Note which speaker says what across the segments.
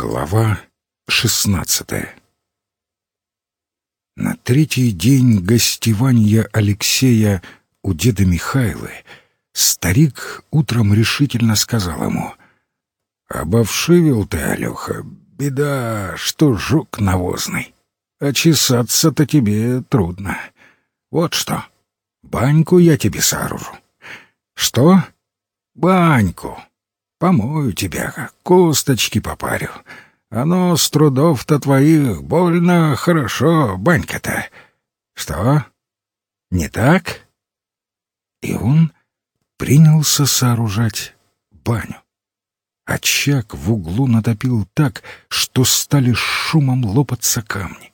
Speaker 1: Глава шестнадцатая На третий день гостевания Алексея у деда Михайлы старик утром решительно сказал ему «Обовшивил ты, Алёха, беда, что жук навозный, а чесаться-то тебе трудно. Вот что, баньку я тебе сооружу». «Что?» «Баньку». Помою тебя, косточки попарю. Оно с трудов-то твоих больно хорошо, банька-то. Что? Не так? И он принялся сооружать баню. Очаг в углу натопил так, что стали шумом лопаться камни.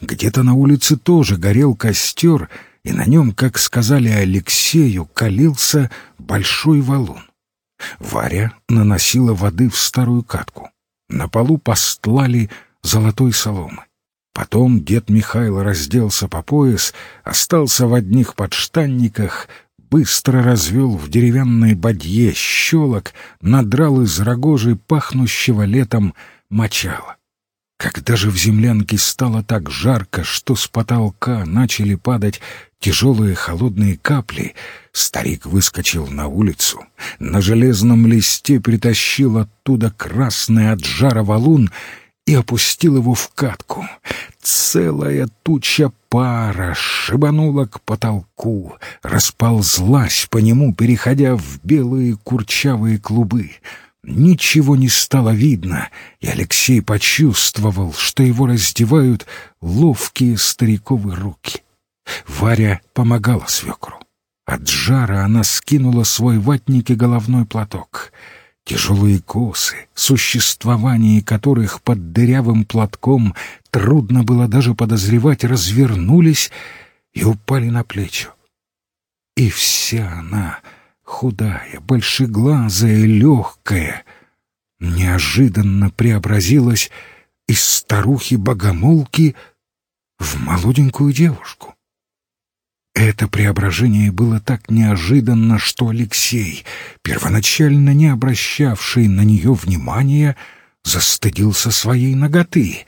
Speaker 1: Где-то на улице тоже горел костер, и на нем, как сказали Алексею, калился большой валун. Варя наносила воды в старую катку. На полу постлали золотой соломы. Потом дед Михайло разделся по пояс, остался в одних подштанниках, быстро развел в деревянной бадье щелок, надрал из рогожи пахнущего летом мочала. Когда же в землянке стало так жарко, что с потолка начали падать тяжелые холодные капли, старик выскочил на улицу, на железном листе притащил оттуда красный от жара валун и опустил его в катку. Целая туча пара шибанула к потолку, расползлась по нему, переходя в белые курчавые клубы. Ничего не стало видно, и Алексей почувствовал, что его раздевают ловкие стариковые руки. Варя помогала свекру. От жара она скинула свой ватник и головной платок. Тяжелые косы, существование которых под дырявым платком трудно было даже подозревать, развернулись и упали на плечи. И вся она, худая, большеглазая, легкая, неожиданно преобразилась из старухи-богомолки в молоденькую девушку. Это преображение было так неожиданно, что Алексей, первоначально не обращавший на нее внимания, застыдился своей ноготы.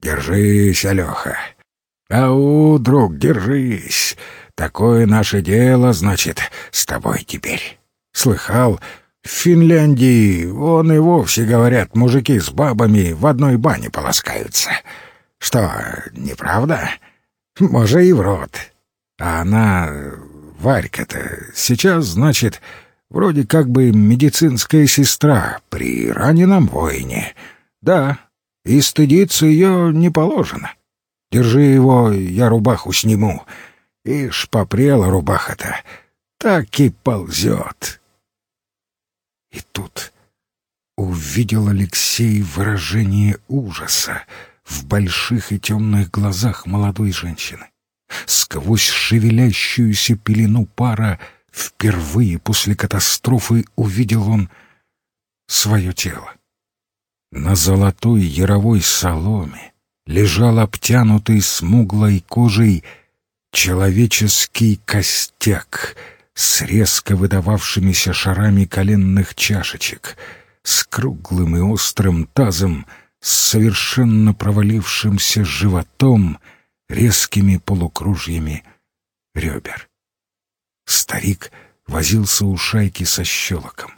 Speaker 1: «Держись, Алеха!» «Ау, друг, держись! Такое наше дело, значит, с тобой теперь!» «Слыхал, в Финляндии, он и вовсе, говорят, мужики с бабами в одной бане полоскаются. Что, неправда? Может, и в рот. А она, Варька-то, сейчас, значит, вроде как бы медицинская сестра при раненом воине. Да, и стыдиться ее не положено. Держи его, я рубаху сниму. Ишь, попрела рубаха-то, так и ползет. И тут увидел Алексей выражение ужаса в больших и темных глазах молодой женщины. Сквозь шевелящуюся пелену пара впервые после катастрофы увидел он свое тело. На золотой яровой соломе лежал обтянутый смуглой кожей человеческий костяк с резко выдававшимися шарами коленных чашечек, с круглым и острым тазом, с совершенно провалившимся животом — резкими полукружьями ребер. Старик возился у шайки со щелоком.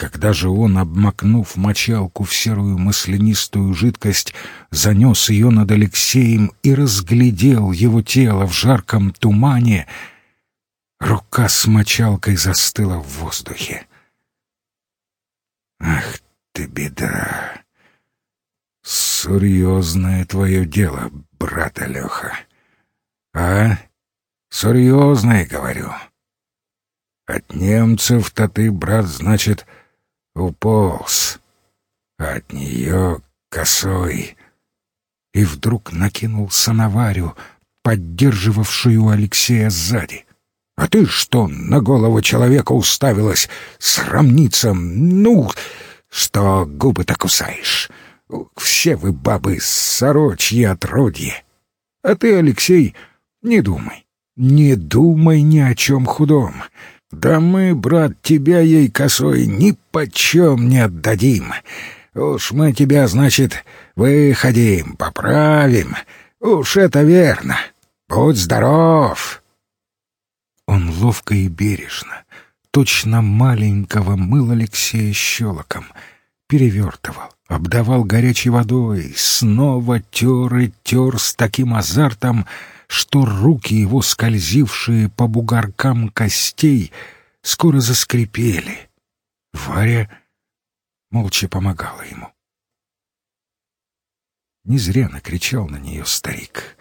Speaker 1: Когда же он, обмакнув мочалку в серую маслянистую жидкость, занес ее над Алексеем и разглядел его тело в жарком тумане, рука с мочалкой застыла в воздухе. «Ах ты, беда! Серьезное твое дело, брат Алёха. А? Серьезное, говорю. От немцев-то ты, брат, значит, уполз. от нее косой. И вдруг накинулся на Варю, поддерживавшую Алексея сзади. «А ты что, на голову человека уставилась? Срамница! Ну, что губы-то кусаешь? Все вы, бабы, сорочьи отродье. А ты, Алексей, не думай, не думай ни о чем худом. Да мы, брат, тебя ей косой ни почем не отдадим. Уж мы тебя, значит, выходим, поправим. Уж это верно. Будь здоров!» Он ловко и бережно, точно маленького мыл Алексея щелоком, перевертывал, обдавал горячей водой, снова тер и тер с таким азартом, что руки его, скользившие по бугоркам костей, скоро заскрипели. Варя молча помогала ему. Не зря накричал на нее старик.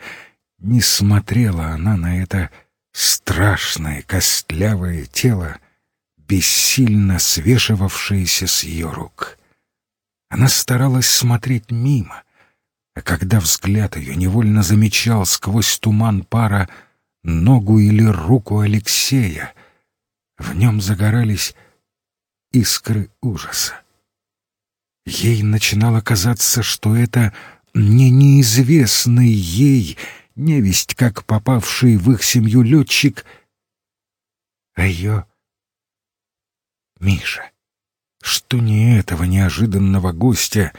Speaker 1: Не смотрела она на это страшное костлявое тело, бессильно свешивавшееся с ее рук. Она старалась смотреть мимо, а когда взгляд ее невольно замечал сквозь туман пара ногу или руку Алексея, в нем загорались искры ужаса. Ей начинало казаться, что это не неизвестный ей, невесть как попавший в их семью летчик, а ее Миша, что не этого неожиданного гостя,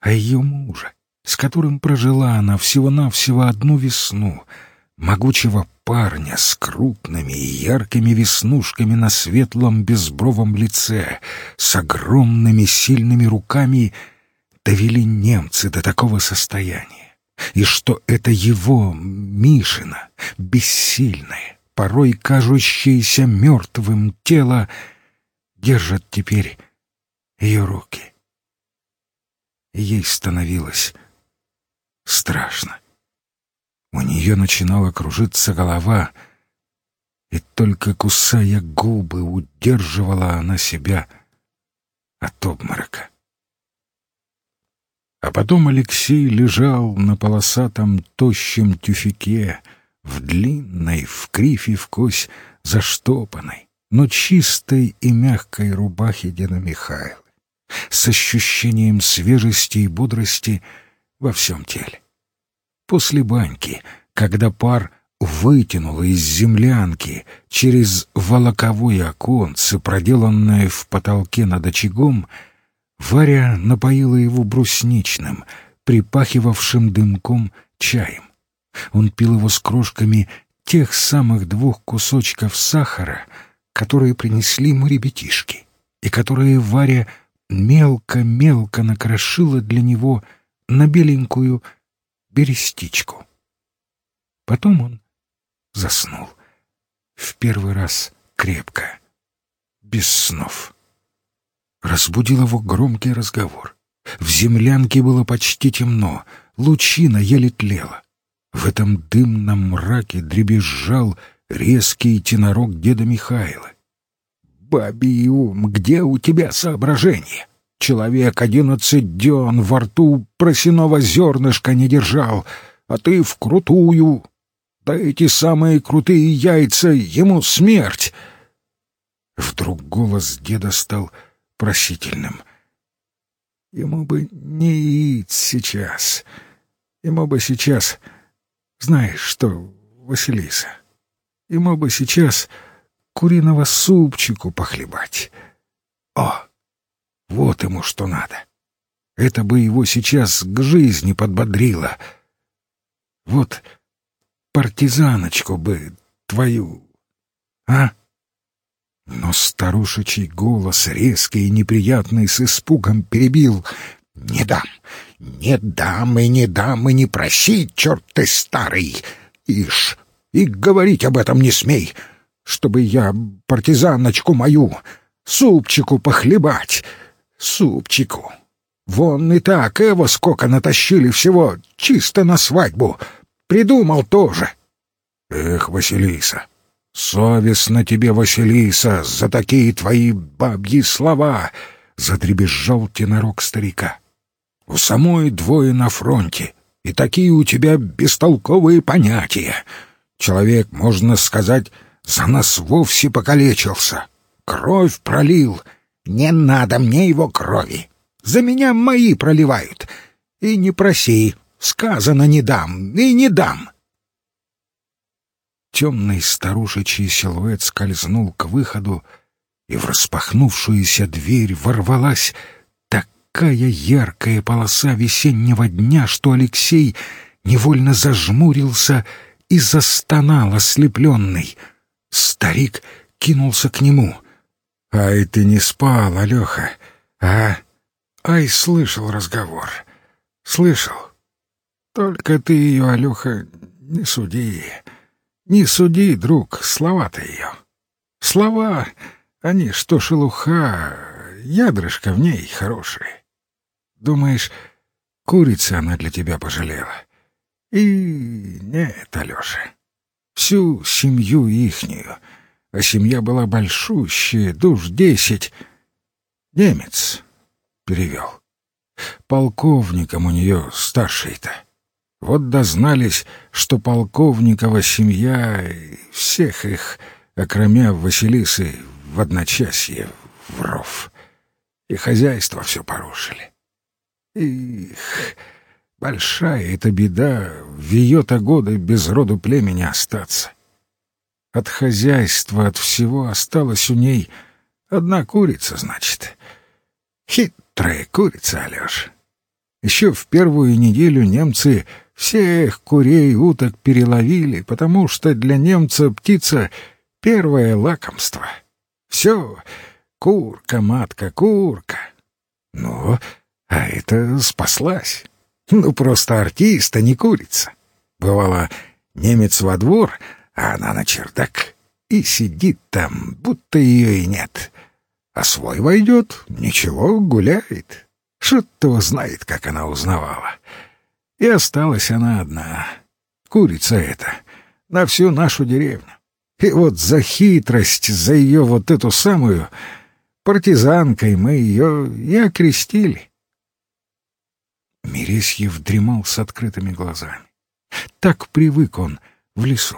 Speaker 1: а ее мужа, с которым прожила она всего-навсего одну весну — могучего парня с крупными и яркими веснушками на светлом безбровом лице, с огромными сильными руками, довели немцы до такого состояния, и что это его, Мишина, бессильное, порой кажущееся мертвым тело, держат теперь ее руки. Ей становилось страшно. У нее начинала кружиться голова, и только кусая губы удерживала она себя от обморока. А потом Алексей лежал на полосатом тощем тюфике, в длинной, в кривь и в кось заштопанной, но чистой и мягкой рубахе деда Михаила, с ощущением свежести и бодрости во всем теле. После баньки, когда пар вытянула из землянки через волоковое оконце, проделанное в потолке над очагом, Варя напоила его брусничным, припахивавшим дымком чаем. Он пил его с крошками тех самых двух кусочков сахара, которые принесли ему ребятишки, и которые Варя мелко-мелко накрошила для него на беленькую берестичку. Потом он заснул. В первый раз крепко, без снов. Разбудил его громкий разговор. В землянке было почти темно, лучина еле тлела. В этом дымном мраке дребезжал резкий тенорок деда Михаила. «Бабий ум, где у тебя соображение? Человек одиннадцать дён во рту просяного зернышка не держал, а ты в крутую. Да эти самые крутые яйца ему смерть!» Вдруг голос деда стал просительным. Ему бы не яиц сейчас. Ему бы сейчас... Знаешь что, Василиса, ему бы сейчас куриного супчику похлебать. О! Вот ему что надо. Это бы его сейчас к жизни подбодрило. Вот партизаночку бы твою, а? Но старушечий голос, резкий и неприятный, с испугом перебил. «Не дам, не дам и не дам и не проси, черт ты старый! Ишь, и говорить об этом не смей, чтобы я партизаночку мою супчику похлебать!» супчику. Вон и так его сколько натащили всего, чисто на свадьбу. Придумал тоже. Эх, Василиса, совестно тебе, Василиса, за такие твои бабьи слова, задребезжал тенорок старика. У самой двое на фронте, и такие у тебя бестолковые понятия. Человек, можно сказать, за нас вовсе покалечился, кровь пролил — не надо мне его крови. За меня мои проливают. И не проси, сказано не дам, и не дам. Темный старушечий силуэт скользнул к выходу, и в распахнувшуюся дверь ворвалась такая яркая полоса весеннего дня, что Алексей невольно зажмурился и застонал ослепленный. Старик кинулся к нему. «Ай, ты не спал, Алёха, а?» Ай, слышал разговор. Слышал. Только ты ее, Алёха, не суди. Не суди, друг, слова-то ее. Слова, они что шелуха, ядрышко в ней хорошие. Думаешь, курица она для тебя пожалела? И нет, Алёша, всю семью ихнюю, а семья была большущая, душ десять. Немец перевел. Полковником у нее старший-то. Вот дознались, что полковникова семья всех их, окромя Василисы, в одночасье в ров. И хозяйство все порушили. Их, большая эта беда в ее-то годы без роду племени остаться. От хозяйства, от всего осталась у ней одна курица, значит. Хитрая курица, Алёш. Еще в первую неделю немцы всех курей, уток переловили, потому что для немца птица — первое лакомство. Все, курка, матка, курка. Ну, а это спаслась. Ну, просто артист, а не курица. Бывало, немец во двор, а она на чердак. И сидит там, будто ее и нет. А свой войдет, ничего, гуляет. Что-то знает, как она узнавала. И осталась она одна. Курица эта. На всю нашу деревню. И вот за хитрость, за ее вот эту самую партизанкой мы ее и окрестили. Мересьев дремал с открытыми глазами. Так привык он в лесу.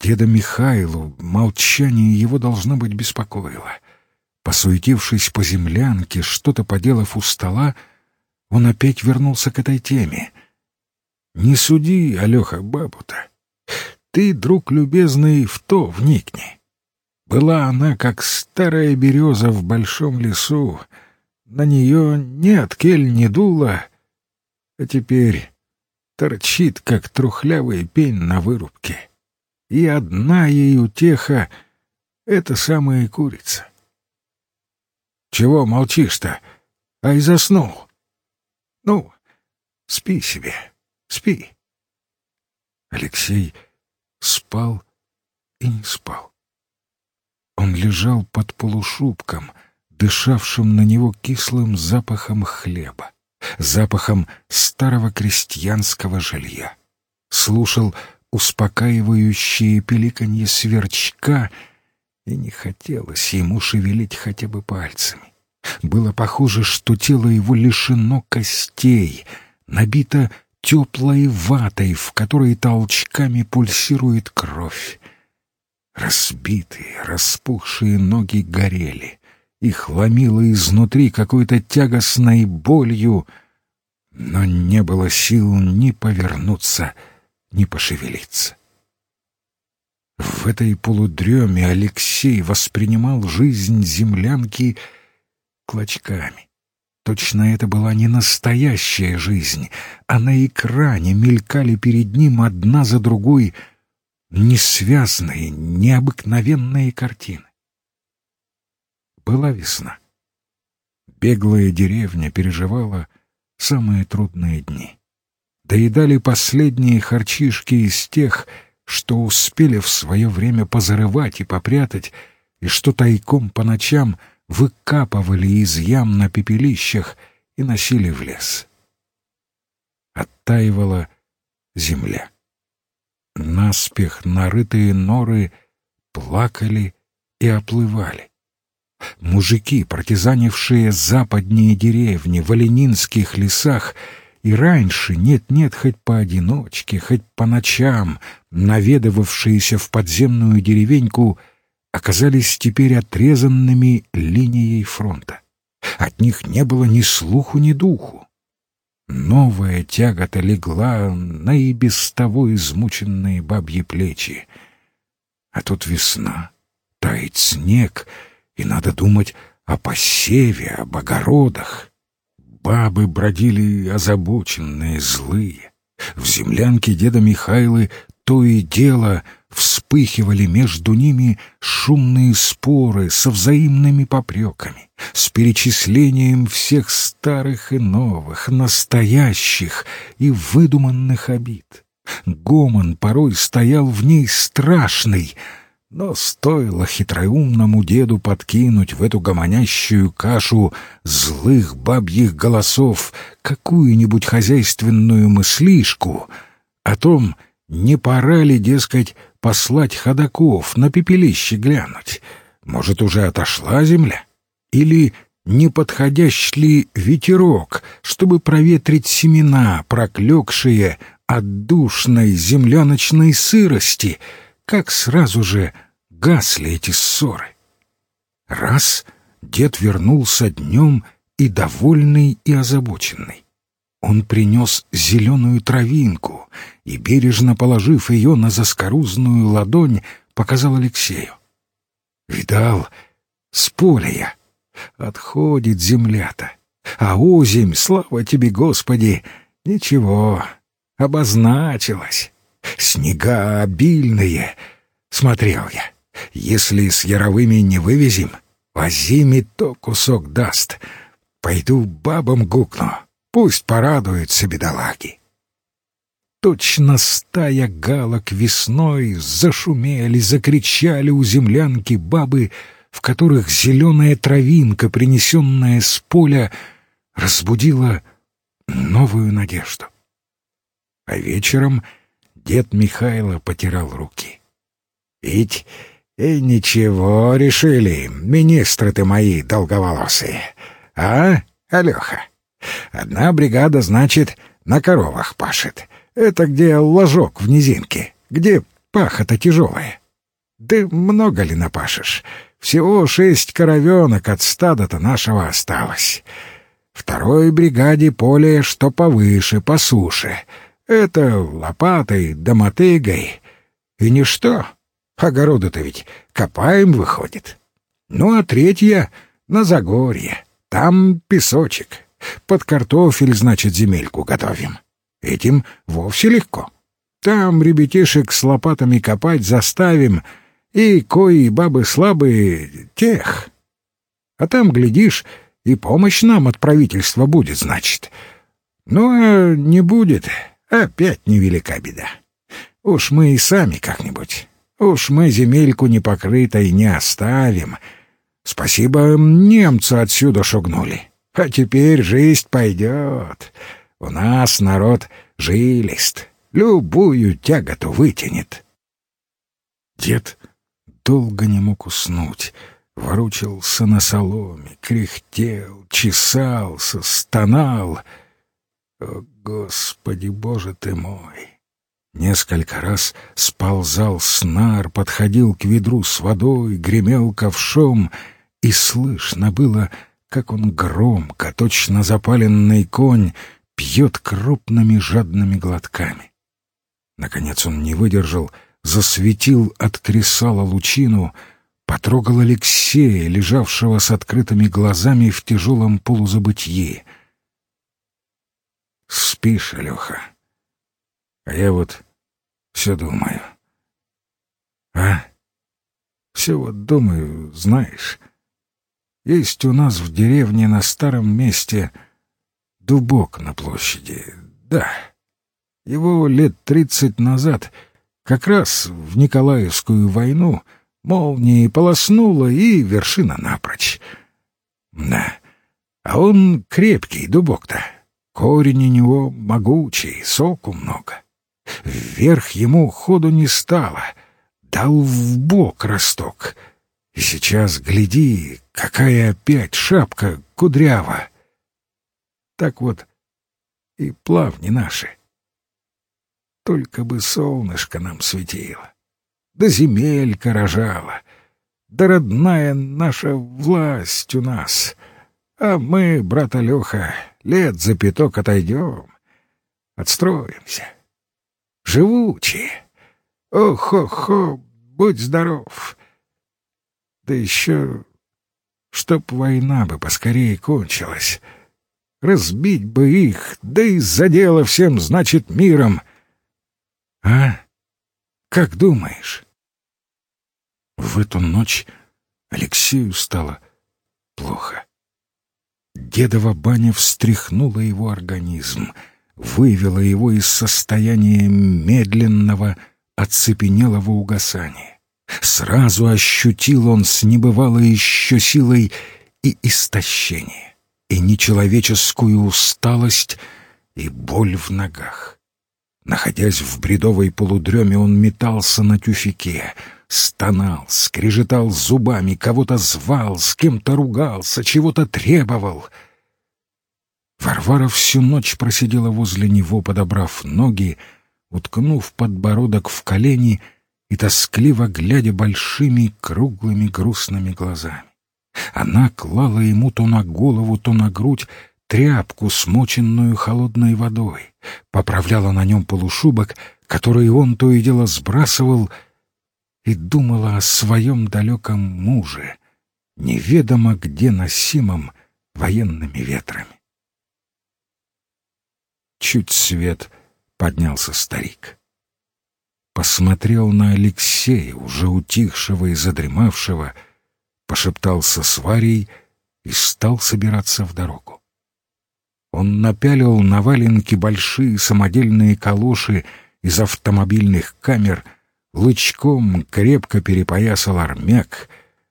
Speaker 1: Деда Михайлу молчание его должно быть беспокоило. Посуетившись по землянке, что-то поделав у стола, он опять вернулся к этой теме. «Не суди, Алёха, бабу-то. Ты, друг любезный, в то вникни. Была она, как старая береза в большом лесу. На нее ни от кель не дуло, а теперь торчит, как трухлявый пень на вырубке. И одна ей утеха — это самая курица. Чего молчишь-то? Ай, заснул. Ну, спи себе. Спи. Алексей спал и не спал. Он лежал под полушубком, дышавшим на него кислым запахом хлеба, запахом старого крестьянского жилья. Слушал успокаивающее пеликанье сверчка, и не хотелось ему шевелить хотя бы пальцами. Было похоже, что тело его лишено костей, набито теплой ватой, в которой толчками пульсирует кровь. Разбитые, распухшие ноги горели. Их ломило изнутри какой-то тягостной болью, но не было сил ни повернуться, ни пошевелиться. В этой полудреме Алексей воспринимал жизнь землянки клочками. Точно это была не настоящая жизнь, а на экране мелькали перед ним одна за другой несвязные, необыкновенные картины. Была весна. Беглая деревня переживала самые трудные дни. Доедали последние харчишки из тех, что успели в свое время позарывать и попрятать, и что тайком по ночам — выкапывали из ям на пепелищах и носили в лес. Оттаивала земля. Наспех нарытые норы плакали и оплывали. Мужики, партизанившие западнее деревни в оленинских лесах, и раньше нет-нет, хоть поодиночке, хоть по ночам, наведывавшиеся в подземную деревеньку — оказались теперь отрезанными линией фронта. От них не было ни слуху, ни духу. Новая тягота легла на и без того измученные бабьи плечи. А тут весна, тает снег, и надо думать о посеве, об огородах. Бабы бродили озабоченные, злые. В землянке деда Михайлы то и дело вспыхивали между ними шумные споры со взаимными попреками, с перечислением всех старых и новых, настоящих и выдуманных обид. Гомон порой стоял в ней страшный — но стоило хитроумному деду подкинуть в эту гомонящую кашу злых бабьих голосов какую-нибудь хозяйственную мыслишку о том, не пора ли, дескать, послать ходаков на пепелище глянуть. Может, уже отошла земля? Или не подходящ ли ветерок, чтобы проветрить семена, проклёкшие от душной земляночной сырости — как сразу же гасли эти ссоры. Раз дед вернулся днем и довольный, и озабоченный. Он принес зеленую травинку и, бережно положив ее на заскорузную ладонь, показал Алексею. «Видал, с поля я. Отходит земля-то. А озимь, слава тебе, Господи, ничего, обозначилась. Снега обильные. Смотрел я. Если с яровыми не вывезем, возими то кусок даст. Пойду бабам гукну, пусть порадуются бедолаги. Точно стая галок весной зашумели, закричали у землянки бабы, в которых зеленая травинка, принесенная с поля, разбудила новую надежду. А вечером — Дед Михайло потирал руки. «Ведь и ничего решили, министры ты мои долговолосые. А, Алёха? Одна бригада, значит, на коровах пашет. Это где ложок в низинке, где паха-то тяжелая. Да много ли напашешь? Всего шесть коровенок от стада-то нашего осталось. Второй бригаде поле, что повыше, по суше — это лопатой да мотыгой. И ничто. Огороды-то ведь копаем, выходит. Ну, а третья — на Загорье. Там песочек. Под картофель, значит, земельку готовим. Этим вовсе легко. Там ребятишек с лопатами копать заставим, и кои бабы слабые — тех. А там, глядишь, и помощь нам от правительства будет, значит. Ну, а не будет, Опять невелика беда. Уж мы и сами как-нибудь. Уж мы земельку непокрытой не оставим. Спасибо, немцы отсюда шугнули. А теперь жизнь пойдет. У нас народ жилист. Любую тяготу вытянет. Дед долго не мог уснуть. Воручился на соломе, кряхтел, чесался, стонал — о, Господи, Боже ты мой! Несколько раз сползал снар, подходил к ведру с водой, гремел ковшом, и слышно было, как он громко, точно запаленный конь, пьет крупными жадными глотками. Наконец он не выдержал, засветил от кресала лучину, потрогал Алексея, лежавшего с открытыми глазами в тяжелом полузабытье — Спишь, Алёха. А я вот все думаю. А? Все вот думаю, знаешь. Есть у нас в деревне на старом месте дубок на площади. Да. Его лет тридцать назад, как раз в Николаевскую войну, молнией полоснуло и вершина напрочь. Да. А он крепкий дубок-то. Корень у него могучий, соку много. Вверх ему ходу не стало, дал в бок росток. И сейчас, гляди, какая опять шапка кудрява. Так вот и плавни наши. Только бы солнышко нам светило, да земелька рожала, да родная наша власть у нас. А мы, брат Алёха, Лет за пяток отойдем, отстроимся. Живучие. Ох-хо-хо, будь здоров. Да еще, чтоб война бы поскорее кончилась. разбить бы их, да и за дело всем, значит, миром. А? Как думаешь? В эту ночь Алексею стало плохо. Дедова баня встряхнула его организм, вывела его из состояния медленного, оцепенелого угасания. Сразу ощутил он с небывалой еще силой и истощение, и нечеловеческую усталость, и боль в ногах. Находясь в бредовой полудреме, он метался на тюфике, стонал, скрежетал зубами, кого-то звал, с кем-то ругался, чего-то требовал. Варвара всю ночь просидела возле него, подобрав ноги, уткнув подбородок в колени и тоскливо глядя большими круглыми грустными глазами. Она клала ему то на голову, то на грудь тряпку, смоченную холодной водой, поправляла на нем полушубок, который он то и дело сбрасывал, и думала о своем далеком муже, неведомо где носимом военными ветрами. Чуть свет поднялся старик. Посмотрел на Алексея, уже утихшего и задремавшего, пошептался с Варей и стал собираться в дорогу. Он напялил на валенки большие самодельные калоши из автомобильных камер, лычком крепко перепоясал армяк,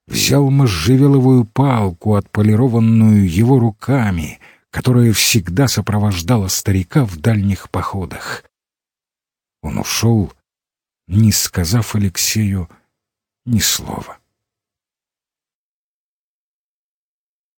Speaker 1: взял можжевеловую палку, отполированную его руками, которая всегда сопровождала старика в дальних походах. Он ушел, не сказав Алексею ни слова.